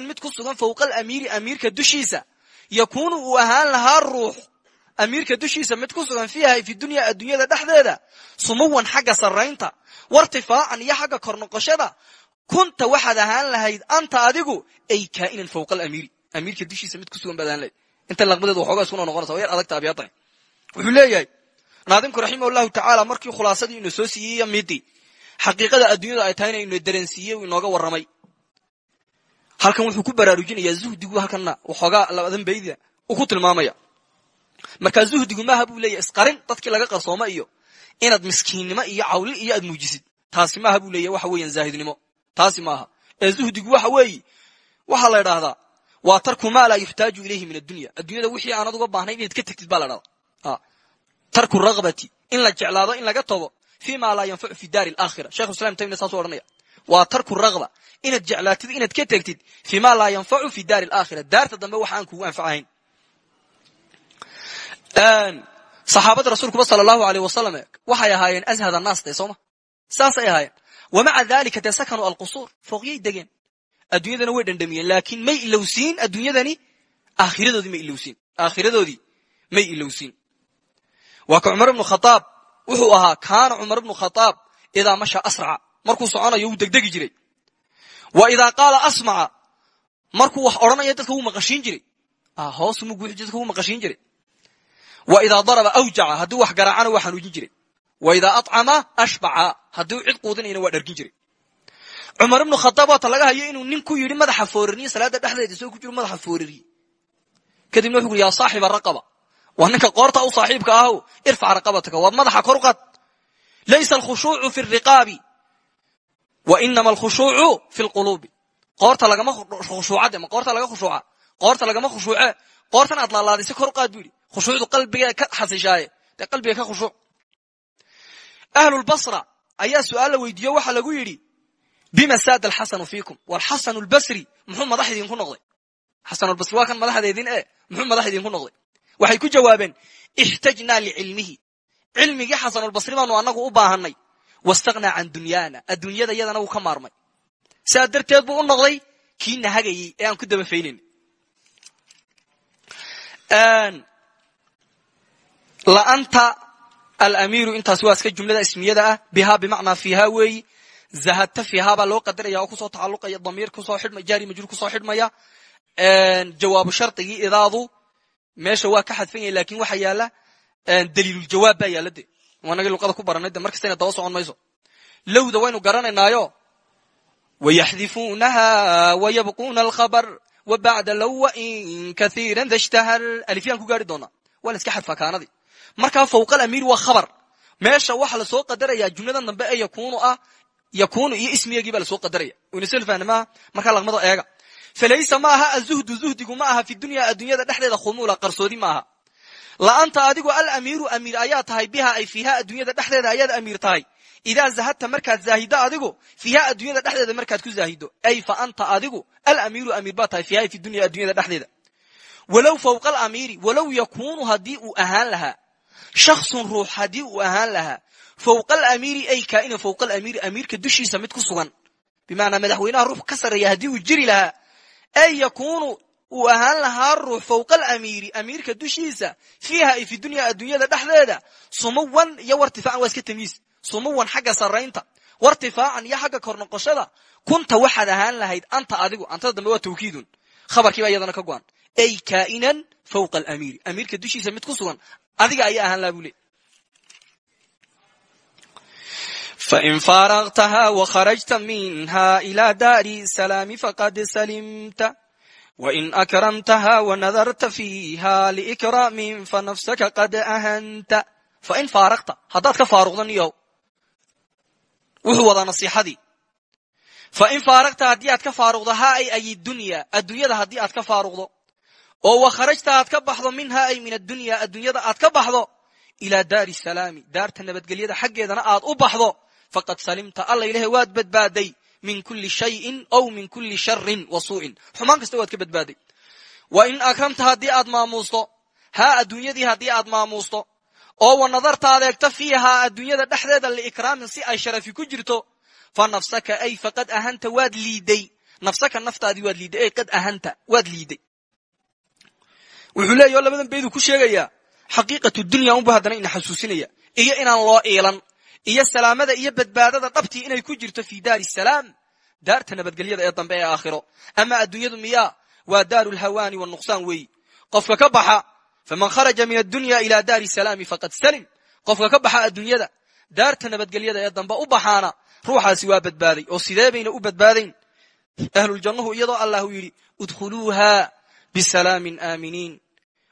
mid ku sugan fawqa alamiiri amiirka dushiisa yakuunu uu ahaan lahaa ruux amiirka dushiisa mid ku sugan fiiha fi dunya adduunyada dhexdeeda. Sumuwan xagga sarraynta wartifaacan iyo xagga kor noqoshada kunta waxaad ahaan lahayd anta adigu ay kaa'inan fawqa alamiiri. Amiirka dushiisa mid ku sugan baad ahaan lahayd. Inta laqbadeedu waxoogaa isku noqonaysa waa yar adagta abyada wuxuu leeyahay naadimku raximah allahu tacaala markii khulaasadii ina soo siiyey iyo midii xaqiiqada adduunyada ay tahayna ina dareensiiyey uu inooga warramay. Halkan wuxuu ku baraarujinayaa zuhdigu halkanna waxoogaa labadan bayda uu ku tilmaamaya markaa zuhdigu maaha buu leeyahy isqarin dadkii laga qarsooma iyo inaad miskiinnimo iyo cawli iyo aad muujisid. Taasi maaha buu leeyahy waxa weeyaan zaahidnimo. Taasi maaha. Ee zuhdigu waxa weeyi waxaa la idhaahdaa waa tarku maa laa yuxtaaju ilayhi min addunya. Addunyada wixii aanad uga baahnayn inaad ka tegtid baa la dhahdaa tarku ragbati in la jeclaado in laga tago fi ma laa yanfacu fi daari alaakhira shekhu islam taymina saasuu odhanaya waa tarku ragba inaad jeclaatid inaad ka tegtid fi ma laa yanfacu fi daari alaakhira daarta dambe wax kugu anfacahayn saxaabada rasuulkuba sala allahu aleyh wasalam waxay ahaayeen ashad annaas dee sooma. Saasay ahaayeen. Wamaca dalika dee sakanuu alqusuur fooqyay degeen. Adduunyadana way dhandhamiyeen laakiin may ilowsiin adduunyadani aakhiradoodii may ilowsiin aakhiradoodii may ilowsiin waa ka cumar ibnu khadaab wuxuu ahaa kaana cumar ibnu khadaab idaa masha asraca. Markuu soconayo wuu degdegi jiray. Wa idaa qaala asmaca markuu wax odhanayo dadka wuu maqashiin jiray. Hoosu muguu dadka wuu maqashiin jiray wa idaa daraba awjaca hadduu wax garaacana waa xanuujin jiray wa idaa acama ashbaca hadduu cid quudinayana waa dhargin jiray cumar ibnu khadaab waata laga hayo inuu nin ku yidhi madaxa foorariye salaada dhexdeeda isagoo ku jiro madaxa foorariye kadibna wuxu uri yaa saaxiba raqaba waa ninka qoorta u saaxiibka ahow irfac raqabataka waad madaxa kor qad laysa alkhushuucu fi riqaabi wa inama alkhushuucu fi lquluubi. Qoorta lagama khushuucade ma qoorta laga khushuuca? Qoorta lagama khushuuce? Qoortan aad laalaadaysa kor qaad bu yidhi khushuucdu qalbiga ka xasishaaye dee qalbiga ka khushuuc ahlulbasra ayaa su'aal la weydiiyo waxaa lagu yidhi bima saada alxasanu fiikum war xasanu lbasri muxuu madax idinku noqday xasanulbasri waa kan madaxdeedin e muxuu madax idinku noqday waxay ku jawaabeen ixtajnaa licilmihi cilmigii xasanulbasri baanu annagu u baahanay wastaknaa can dunyaana adduunyada yadana wuu ka maarmay sidaa darteed buu u noqday kii nahagayey ee aan ku daba faynayn la'anta alamiiru intaas waa iska jumlada ismiyada ah bihaa bimacnaa fiiha weeyi zahadta fiihaa baa loo qadaraya oo ku soo tacalluqaya damiir ku soo xidhma jaari majruur ku soo xidhmaya jawaabu shardigii idaadu meesha waa ka xadfan yahay laakiin waxa yaalla daliiluljawaab baa yaalla de waa nagii luqada ku baranay de mar kasta ina daba socon mayso. Lowda waynu garanaynaayo wayaxdifuunaha wayabquuna alkhabar wa bacda lowain kaiira dashtahar alifyaan ku gaari doonaa waa la iska xadfaa kaanadii markaa fawqa alamiiri waa khabar. Meesha waxaa la soo qadarayaa jumladan dambe ee yakunu ah yakunu iyo ismiyagii baa la soo qadaraya. Waynuslfahna maaha markaa laqmado eega. Falaysa ma aha azuhdu zuhdigu ma aha fi dunya addunyada dhexdeeda khumuula qarsoodi ma aha. La'anta adigu alamiiru amiir ayaa tahay biha ay fiiha addunyada dhexdeeda ayaad amiir tahay. Idaa zahadta markaad zaahido adigu fiiha addunyada dhexdeeda markaad ku zaahido. Ay fa anta adigu alamiiru amiir baa tahay fiiha fi dunya addunyada dhexdeeda. Walow fawqa alamiiri walow yakunu haddii uu ahaan lahaa shaksun ruux haddii uu ahaan lahaa fawqa alamiiri ay kaaina fawqa alamiiri amiirka dushiisa mid ku sugan. Bimacnaa madaxweynaha ruux ka sarreeya haddii uu jiri lahaa ay yakunu uu ahaan lahaa ruux fawqa alamiiri amiirka dushiisa fiiha ay fi dunya addunyada dhexdeeda sumuwan iyo wartifaacan waa iska tamyiis sumuwan xagga sarraynta wartifaacan iyo xagga kor kunta waxaad ahaan lahayd anta adigu antada dambe waa tawkiidun. Khabarkiiba iyadana ka go-an ay kaa'inan fawqa alamiiri amiirka dushiisa mid ku sugan adiga ayaa ahaan laha buu le fain faaraqtaha wakharajta minha ila daari salaami faqad salimta wain akramtaha wanadarta fiiha liikraamin fanafsaka qad ahanta fain faaraqta haddaad ka faaruqda niyow wuxuu wadaa nasiixadii fain faaraqta haddii aad ka faaruqdo ha ay ay dunya addunyada haddii aad ka faaruqdo oo wakharajta aad ka baxdo minha ay min addunya addunyada aad ka baxdo ilaa daari salaami daarta nabadgelyada xaggeedana aad u baxdo. Faqad salimta alla ilahay waad badbaaday min kuli shayin aw min kuli sharin wa xumaan kasta waad ka badbaaday. Wa in akramta haddii aad maamuusto haa adduunyadii haddii aad maamuusto oo wa nadarta adeegto fiihaa adduunyada dhexdeeda liikraamin si ay sharafi ku jirto fa nafsaka ay faqad ahanta waad liiday nafsaka naftaadii waad liiday ay qad ahanta waad liiday wuxuu leeya o labadan beyduu ku sheegayaa xaqiiqatu dunya unbu haddana ina xasuusinaya. Iyo inaan loo iilan iyo salaamada iyo badbaadada dhabtii inay ku jirto fi daari salaam. Daarta nabadgelyada ee dambe ee aakhiro. Ama adduunyadu miyaa? Waa daaru lhawaani wanuqsaan qofka ka baxa faman kharaja min addunya ila daari salaami faqad salim. Qofka ka baxa adduunyada daarta nabadgelyada ee dambe u baxaana ruuxaasi waa badbaaday. Oo sidee bayna u badbaadayn? Ahluljannuhu iyadoo allahu yidhi udkhuluuha bisalaamin aaminiin.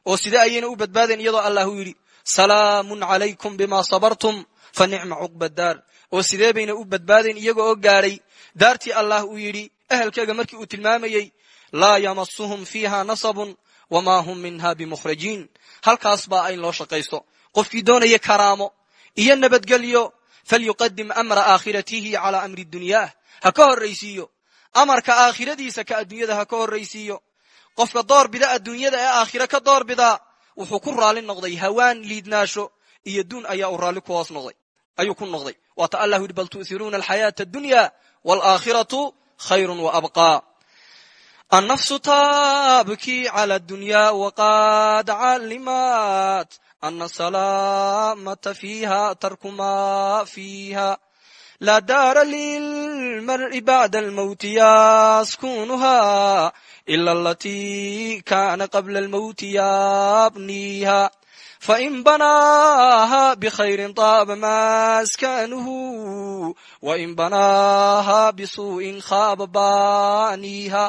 Oo sidee ayayna u badbaadayn iyadoo allahu yidhi salaamun calaykum bima sabartum fa nicma cuqba daar. Oo sidee bayna u badbaadayn iyaga oo gaadhay daartii allah uu yidhi ehelkeega markii uu tilmaamayey laa yamasuhum fiiha nasabun wamaa hum minha bimukhrajiin. Halkaas baa ayn loo shaqaysto qofkii doonaya karaamo iyo nabadgelyo falyuqadim amra aakhiratihi calaa amri dunyaah ha ka horraysiiyo. Amarka aakhiradiisa ka adduunyada ha ka qofka door bida adduunyada ee aakhira ka door bidaa wuxuu ku raalli noqday hawaan liidnaasho iyo duun ayaa uu raalli ku hoos noqday. Ayuu ku noqday. Waata allah yidhi bal tu'hiruuna alxayaata addunya waalaakhiratu khayrun wa abqaa annafsu taabkii cala addunya waqad calimat ana salaamata fiiha tarku fiiha. Laa daara lilmar'i bacda almawti yaskunuha ila alatii kana qabla almawti yabniiha fain banaaha bikhayrin taaba maskanuhu wain banaaha bisuu'in khaaba baaniiha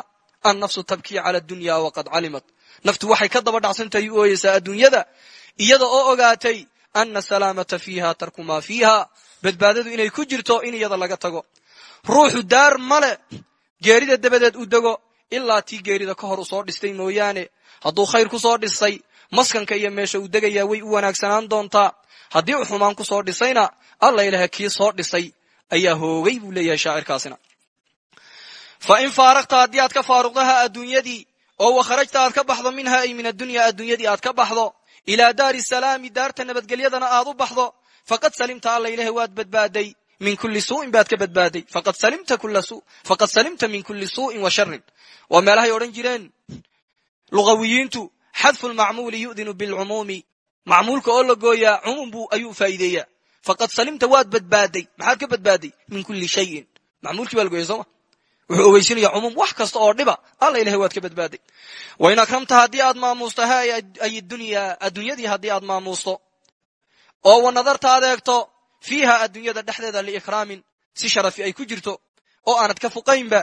annafsu tabkii cala adunya waqad calimat naftu waxay ka daba dhacsantahay u ooyeysaa adduunyada iyada oo ogaatay ana salaamata fiiha tarku maa fiiha badbaadadu inay ku jirto in iyada laga tago ruuxu daar male geerida dabadeed u dego ilaa tii geerida ka hor u soo dhistay mooyaane. Hadduu khayr ku soo dhisay maskanka iyo meesha uu degayaa way u wanaagsanaan doontaa. Haddii uu xumaan ku soo dhisayna alla ilaha kii soo dhisay ayaa hoogay buu leeyahay shaacirkaasina. Fa in faaraqta haddii aad ka faaruqdaha adduunyadii oo wakharajta aad ka baxdo minha ay min addunya adduunyadii aad ka baxdo ilaa daari salaami daarta nabadgelyadana aad u baxdo faqad salimta alla ilahay waad badbaaday min kuli suu'in baad ka badbaaday. Faqad salimta min kuli suu'in wa sharin waa meelahay odhan jireen? Lugawiyiintu xadfu lmacmuuli yu'dinu bilcumuumi macmuulka oo la gooyaa cumuum buu ayuu faa'iideeyaa. Faqad salimta waad badbaaday. Maxaad ka badbaaday? Min kuli shayin. Macmuulkii baa la gooya sooma wuxuu ogeysinaya cumuum wax kasta oo dhiba. Alla ilahay waad ka badbaaday. Wain akramta haddii aad maamuusto ha ay dunya adduunyadii haddii aad maamuusto. Oo wa nadarta adeegto fiiha adduunyada dhexdeeda liikraamin si sharafi ay ku jirto oo aanad ka fuqaynba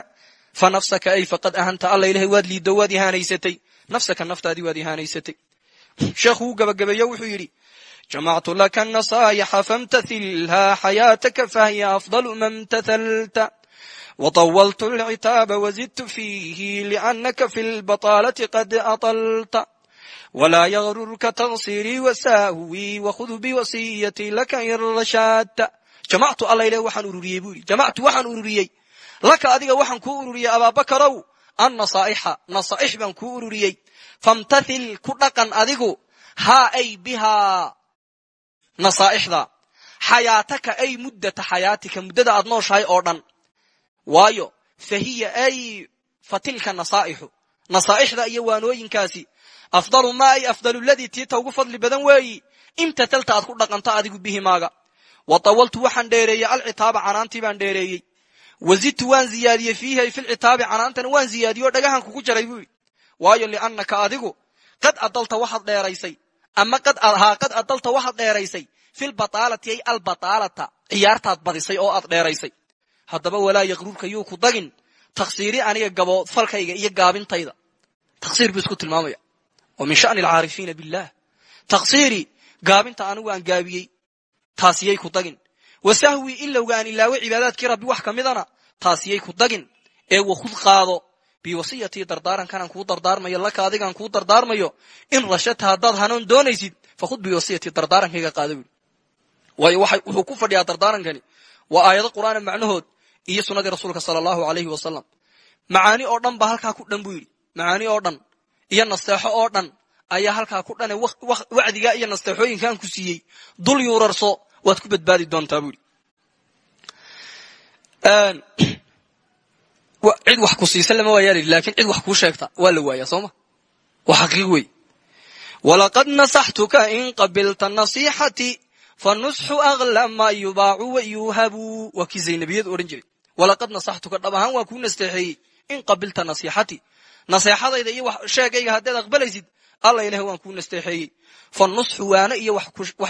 fa nafsaka ay faqad ahanta alla ilahay waad liiddo waad ihaanaysatay nafsaka naftaadii waad ihaanaysatay sheekhu wuu gabagabeeyo wuxuu yidhi jamactu laka nasaayixa famtathilha xayaataka fahiya afdalu ma mtathalta وطولت العتاب وزدت فيه لأنك في البطالة قد أطلت wlaa yrurka tansiirii wsahwii wahud biwasiyatii laka in rashaadta jamactu alla waxaan ururiyey bu yidhi jamactu waxaan ururiyey laka adiga waxaan kuu ururiyey abaabakarow annasaa'ixa nasaa'ix baan kuu ururiyey famtathil ku dhaqan adigu haa ay bihaa nasaa'ixda xayaataka ay muddata xayaatika muddada aad nooshahay oo dhan waayo fahiya ay fatilka nasaa'ixu nasaa'ixda iyo waanooyinkaasi afdalu maa ay afdalu ladii tiita ugu fadli badan weeyi imtatalta aad ku dhaqanto adigu bihimaaga wa tawaltu waxaan dheereeyey alcitaaba canaantii baan dheereeyey. Wazidtu waan ziyaadiyey fiihi ay filcitaabi canaantana waan ziyaadiye o dhagahan kugu jaray buu yidhi waayo liannaka adigu qad adalta waxaad dheeraysay. Ama haa qad adalta waxaad dheeraysay. Filbataalati ay albataalata ciyaartaad badisay oo aad dheeraysay. Haddaba walaa yaqruurka yuu ku dagin. Taksiiri aniga gabood falkayga iyo gaabintayda. Taksiir buu isku tilmaamaya wa min sha'ni alcaarifiina billah. Taksiiri gaabinta anigu aan gaabiyey taasiyay ku dagin. Wa sahwi ilowga aan ilaawe cibaadaadkii rabbi wax ka midana taasiyay ku dagin. Ee wakhud qaado biwasiyatii dardaarankanaan kuu dardaarmayo laka adigaan kuu dardaarmayo in rashadta haddaad hanoon doonaysid fakhud biwasiyatii dardaarankayga qaado buui waayo wuxuu ku fadhiyaa dardaarankani waa aayado qur'aana macnahood iyo sunnadii rasuulka sala allahu alayhi wasalam macaani oo dhan baa halkaa oo iyo nasteexo oo dhan ayaa halkaa ku dhane wacdigaa iyo nasteexooyinkan ku siiyey. Dul yuurarso waad ku badbaadi doontaa buu yidhi cid wax ku siisa lama waayaa la yidhi laakiin cid wax kuu sheegta waa la waayaa soo ma? Waa xaqiiq wey walaqad nasaxtuka in qabilta nasixati fanusxu agla ma yubaacu wa yuuhabu waa kii zaynabiyadu odhan jiray. Walaqad nasaxtuka dhab ahaan waa kuu nasteexeeyey in qabilta nasixati naseexadayda iyo sheegayga haddaad aqbalaysid alla ilaah waan kuu nasteexeeyey. Fa nusxu waana iyo wax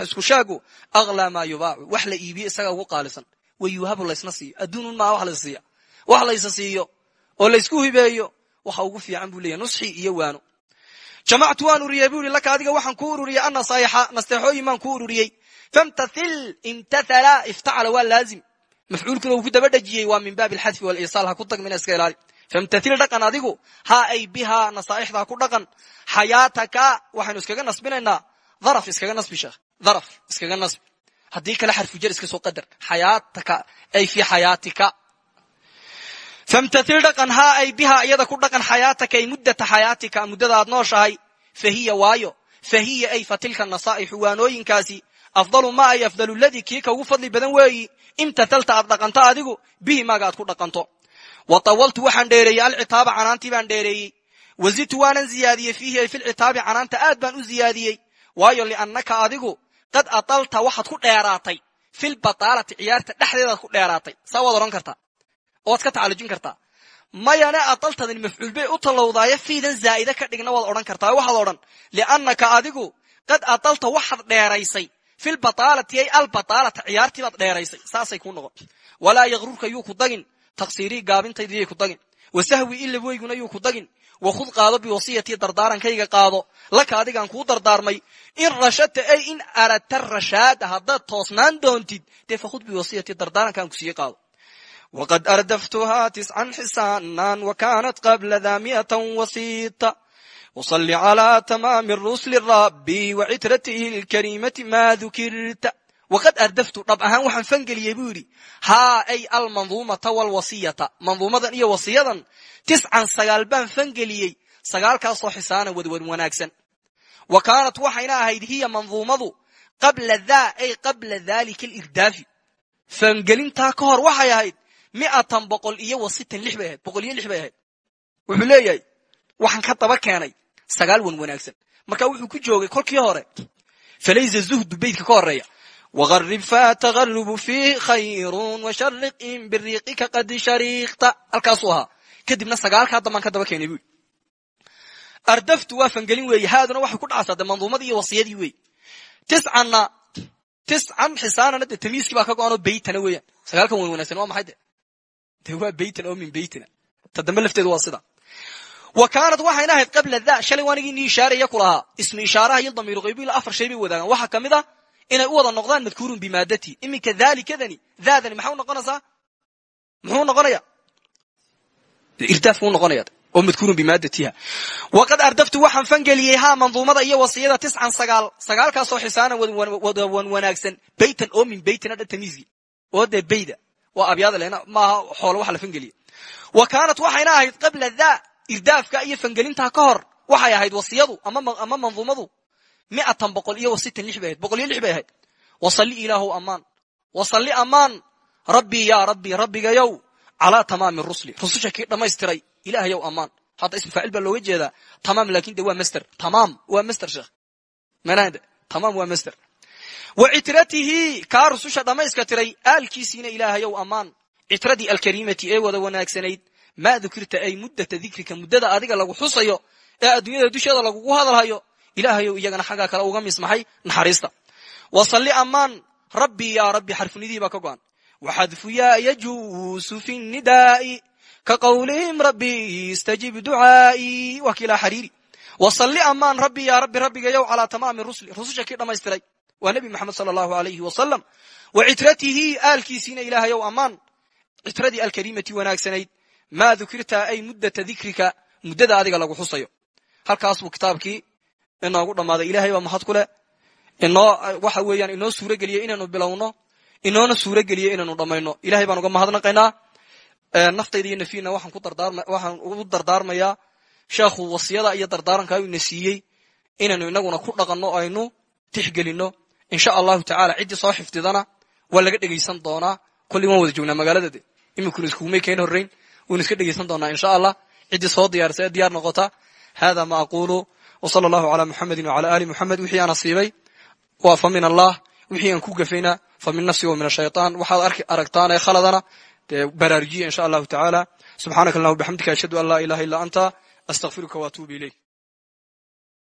isku shaagu aklaa maa yubaacu. Wax la iibiye isaga ugu qaalisan. Wa yuuhabu laysna siiyo. Adduunun maa wax laysa siiya. Wax laysa siiyo oo laysku hibeeyo waxa ugu fiican buu leeyahy nusxi iyo waano. Jamactu waan ururiyey buu ihi laka adiga waxaan kuu ururiyey annasaayixa nasteexooyin baan kuu ururiyey. Famtathil imtathala iftacala waa laazim. Mafcuulkuna uu ku daba dhejiyey waa min baabi alxadfi waliisaal ha ku tagmina iska ilaali famtathil dhaqan adigu haa ay bihaa nasaa'ixda ha ku dhaqan. Xayaataka waxaynu iskaga nasbinaynaa. Dharaf iskaga nasbi sheekh. Dharaf iskaga nasbi. Haddii kale xarfujar iska soo qadar. Xayaataka ay fi xayaatika. Famtathil dhaqan haa ay bihaa iyada ku dhaqan. Xayaataka ay muddata xayaatika muddada nooshahay fahiya waayo. Fahiya ay fatilka nasaa'ixu waanooyinkaasi. Afdalu ma ay afdalu ladii kii ka ugu fadli badan weeyi. Imtathalta aad dhaqanto adigu bihi maaga aad ku dhaqanto wa tawaltu waxaan dheereeyey alcitaaba canaantii baan dheereeyey. Wazidtu waanan ziyaadiyey fiihi ay filcitaabi canaanta aad baan u ziyaadiyey. Waayo liannaka adigu qad atalta waxaad ku dheeraatay. Filbataalati ciyaarta dhexdeedaad ku dheeraatay. Saa waad odhan kartaa. Oad ka tacalujin kartaa. Mayane ataltadani mafcuul bay u tallowdaayo fiidan zaa'ida ka dhigna waad odhan kartaa. Waxaad odhan liannaka adigu qad atalta waxaad dheeraysay. Filbataalati ay albataalata ciyaartii baad dheeraysay. Saasay kuu noqon. Walaa yakrurka yuu ku taqsiirii gaabintaydiyay ku dagin wa sahwi ilabweyguna yuu ku dagin wakhud qaado biwasiyatii dardaarankayga qaado. Laka adigaan kuu dardaarmay. In rashadta ay in aradta rashaada haddaad toosnaan doontid dee fakhud biwasiyatii dardaarankaan ku sii qaado. Waqad ardaftuhaa tiscan xisaanan wakaanat qabla daa miatan wasiita. Wasalli calaa tamaami rusli rabbi wacitratih lkariimati maa dukirta waqad ardaftu dhab ahaan waxaan fangeliyey buu yidhi haa ay almanduumata walwasiyata manduumadan iyo wasiyadan tiscan sagaal baan fangeliyey sagaalkaasoo xisaana wadwan wanaagsan wa kaanat waxayna ahayd hiya manduumadu qabla daa ay qabla daalika alirdaafi fangelintaa ka hor waxay ahayd miatan boqol iyo wasitan lix bay ahayd boqol iyo lix bay ahayd wuxuu leeyahay waxaan ka daba keenay sagaal wan wanaagsan marka wuxuu ku joogay kolkii hore falaysa zuhdu beydka ka horreeya wgarib fatagarubu fiih khayrun washariq in biriiqika qad shariikta halkaasuu ahaa kadibna sagaalkaa dambaan ka daba keenay bui ardaftu waa fangelin weeye haaduna waxay ku dhacsaa de manduumadii iyo wasiyadii wey tiscanna tiscan xisaanana de tamiiskii baa ka go-anoo beytana weeyaan sagaalkan wan wanagsan waa maxay de de waa beytan oo min beytina ta dambe lafteedu waa sida wa kaanat waxayna ahayd qabla da shalay waanigii ni ishaaraya ku lahaa ismu ishaaraha iyo damiiru qaybiila afar shay bay wadaagaan waxaa ka mid a inay u wada noqdaan madkuurun bimaadati. Iminka dalikadani daadani maxay unoqonaysaa muxuu noqonaya irdaaf buu noqonaya oo madkuurun bimaadatiha. Waqad ardaftu waxaan fangeliyey haa manduumada iyo wasiyada tiscan sagaal. Sagaalkaasoo xisaanan wan wanaagsan. Beytan oo min beytin adha tamiiski oo dee beyda waa abyaada lena maaha xoolo waxa la fangeliye wa kaanat waxayna ahayd qabla da irdaafka iyo fangelintaa ka hor. Waxay ahayd wasiyadu ama manduumadu miatan boqol iyo wasitan lix bay ahayd boqol iyo lix bay ahayd wasalli ilaahow ammaan wasalli ammaan rabbii yaa rabbi rabbigayow calaa tamaami rusli rususha kii dhammaystiray ilahayow ammaan hadda ismu faacil baa looga jeedaa tamaam laakiin de waa master tamaam waa master sheekh manade tamaam waa master wa citratihi kaa rususha dhammayska tiray aalkiisiina ilaahayow ammaan citradii alkariimati ee wada wanaagsanayd maa dukirta ay muddata dikrika muddada adiga lagu xusayo ee adduunyada dusheeda lagugu hadalhayo ilaahayow iyagana xaggaa kale uga mismaxay naxariista. Wasalli ammaan rabbii yaa rabbi xarfunidihii baa ka go'an. Waxadfu yaa yajuusu fi nidaa'i ka qawlihim rabbi istajib ducaa'i waa kiilaa xariiri wasalli ammaan rabbi yaa rabbi rabbigayow calaa tamaami rusli rususha kii dhammaystiray waa nebi moxamed sala allahu alayhi wasalam wa citratihi aalkiisiina ilaahayow ammaan. Citradii alkariimati wanaagsanayd. Maa dukirta ay muddata dikrika muddada adiga lagu xusayo. Halkaas kitaabkii inoogu dhammaaday ilahay baa mahad ku leh. Inoo waxa weeyaan inoo suuro geliyey inaynu bilowno inoona suuro geliyey inaynu dhammayno. Ilahay baan uga mahadnaqaynaa naftayda iyo nafyina waxaan ugu dardaarmayaa. Sheekhu wasiyada iyo dardaarankaa ina siiyey inaynu inaguna ku dhaqanno aynu tixgelinno. Insha allahu tacaala ciddii soo xifdidana waa laga dhegaysan doonaa. Kolley waan wada joognaa magaalada de iminkuna iskuumay keen horreyn waynu iska dhegaysan doonaa insha allah. Ciddii soo diyaarisa ee diyaar noqota. Hada ma aqulu wsala allahu calaa muxamedi wacala ali muxamed wixii aan asiibay waa fa min allah. Wixii aan ku gafayna fa min nafsi wa min ashayطan waxaad aragtaan ee khaladana dee baraarujiya insha allahu tacaala subxaanaka allahuma bixamdika ashhadu an laa ilaha illa anta astaqfiruka waatuubu ilayk